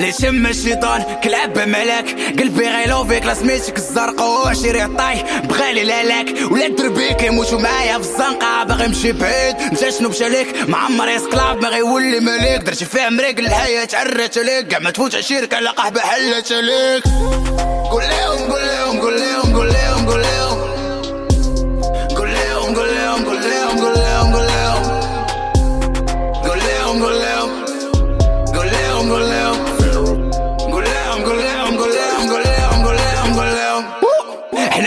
لي شم الشيطان كلاب ملاك. قلبي غيلو فيك لا سميتك الزرقاء. وعشيري الطاي بغالي لالاك ولا دربيك يموتو معايا في الزنقة. باغي نمشي بعيد مشى شنو مشى ليك؟ معمر يسكلاب ما غيولي مليك. درتي فيها مريق الحياة عرات عليك. كاع ما تفوت عشيرك على قحبة حلت عليك. قول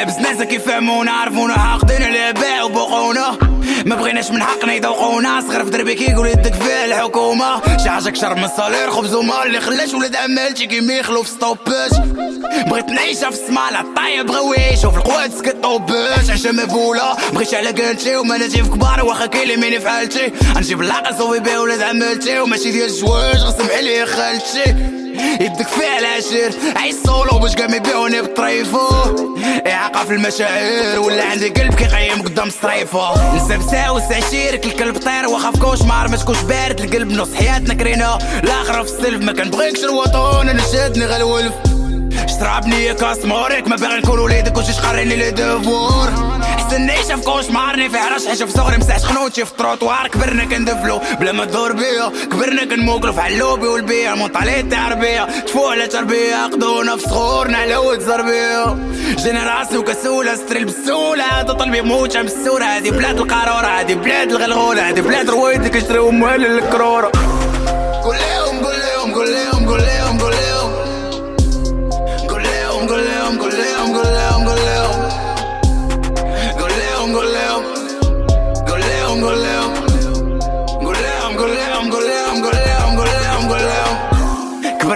إحنا بزناسة كيفهمونا عرفونا حاقدين على باع وبقونا ما بغيناش من حقنا يذوقونا صغر في دربي كيقول يدك فيه الحكومة. شي حاجة كشر من الصالير خبز ومال اللي خلاش ولاد عمالتي كيما يخلو في ستوباج. بغيت نعيشها في السمالة طايب بغاو يعيشو في سكتو باش عشا مبولة بغيت على قالتي وما نجي في كبار واخا كيلميني في حالتي. غنجيب اللاقة صوبي بيه ولاد عمالتي وماشي ديال الزواج غسمحي لي خالتي. يدك فيها العشير. عيش سولو باش قام يبيعوني بالطريفو اعاقة في المشاعر ولا عندي قلب كيقيم قدام الصريفو نسى بساوس عشيرك الكلب طير واخا كوش مار. ما تكونش بارد القلب نص حياتنا كرينا. الاخرة في السلف ما كنبغيكش الوطن. أنا شادني غالولف شربني كاس مورك ما باغي نكون وليدك. وشي قاريني لي دوفور حسن شاف كوش مارني في عرش حشف صغري مسحش خنوتي في تروطوار كبرنا كندفلو بلا ما تدور بيا كبرنا كنموكلو في علوبي والبيع. مطالي التعربية تفوق على تربية قضونا في صخورنا علوت زربية جينا راسي وكسولة ستري بسولة. هذا طلبي موجة مسورة هذه بلاد القارورة هذه بلاد الغلغولة هذه بلاد رويدك اشتريو مال الكرورة.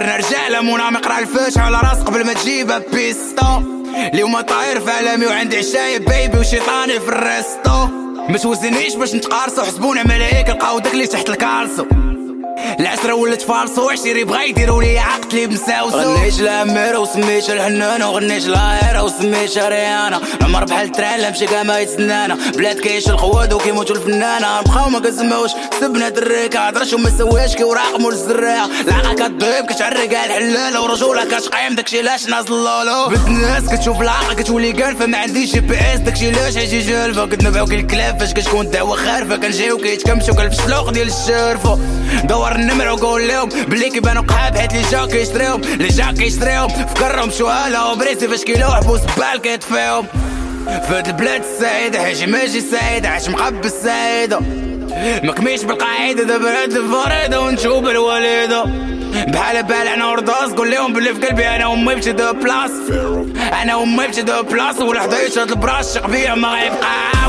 كبرنا رجالة مونا مقرا الفاش على راس قبل ما تجيبها بيستو. اليوم طاير في عالمي وعندي عشايب بيبي وشيطاني في الريستو. ما توزنيش باش نتقارصو حسبونا ملايك لقاو داك اللي تحت الكارسو العشرة ولات فالصو عشيري بغا يديروا لي عقد لي مساوسو. غنيش لاميرة وسميتها الحنانة وغنيش لايرة وسميتها ريانة. عمر بحال التران لا مشي كاع ما يتسنانا. بلاد كيش القواد وكيموتوا الفنانة بقاو ما كنسماوش سبنا دريكة هضرش وما سواش كي وراق مول الزراعة. العقا كتضيب كتعرق على الحلالة ورجولة كتقيم. داكشي لاش ناس اللولو؟ بنت الناس كتشوف العاقة كتولي قالفة ما عنديش جي بي إس. داكشي لاش عيجي جالفة كنتنبعو كي الكلاب فاش كتكون الدعوة خارفة. كنجيو كيتكمشو كنفشلوق ديال الشرفة. دور النمرة وقول لهم بلي كيبانو قحاب حيت لي جا كيشتريهم لي جا كيشتريهم فكرهم شوالا وبريسي فاش كيلو حبوس بال كيطفيهم فهاد البلاد السعيدة حاجي ماجي سعيدة عاش مقب السعيدة. مكميش بالقاعدة دابا هاد الفريدة ونشوف الوالدة بحال بال أنا ورضاس قول لهم باللي في قلبي أنا امي بشي دو بلاص. أنا امي بشي دو بلاص ولا حدا يشرد البراش شقبيع ما غيبقاوش